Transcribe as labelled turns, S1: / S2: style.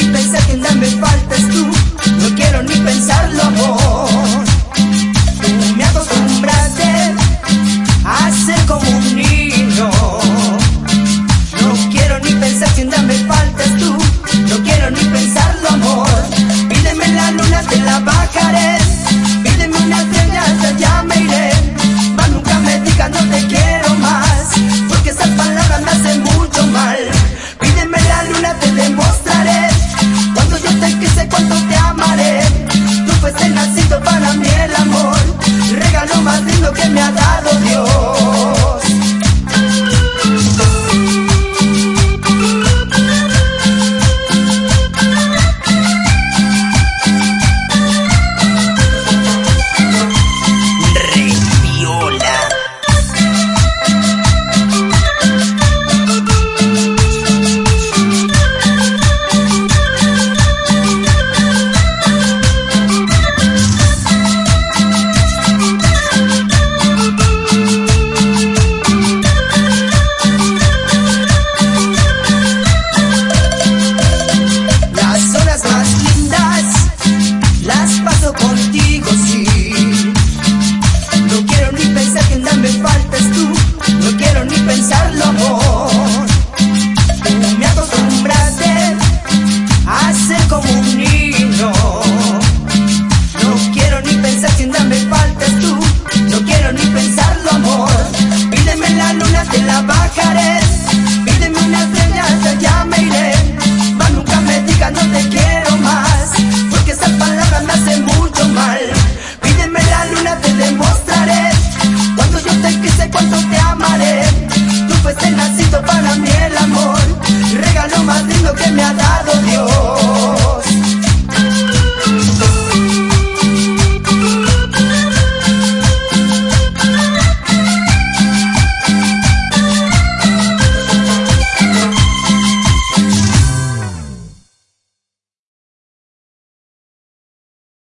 S1: y pensar que ya me faltas tú. Amaré.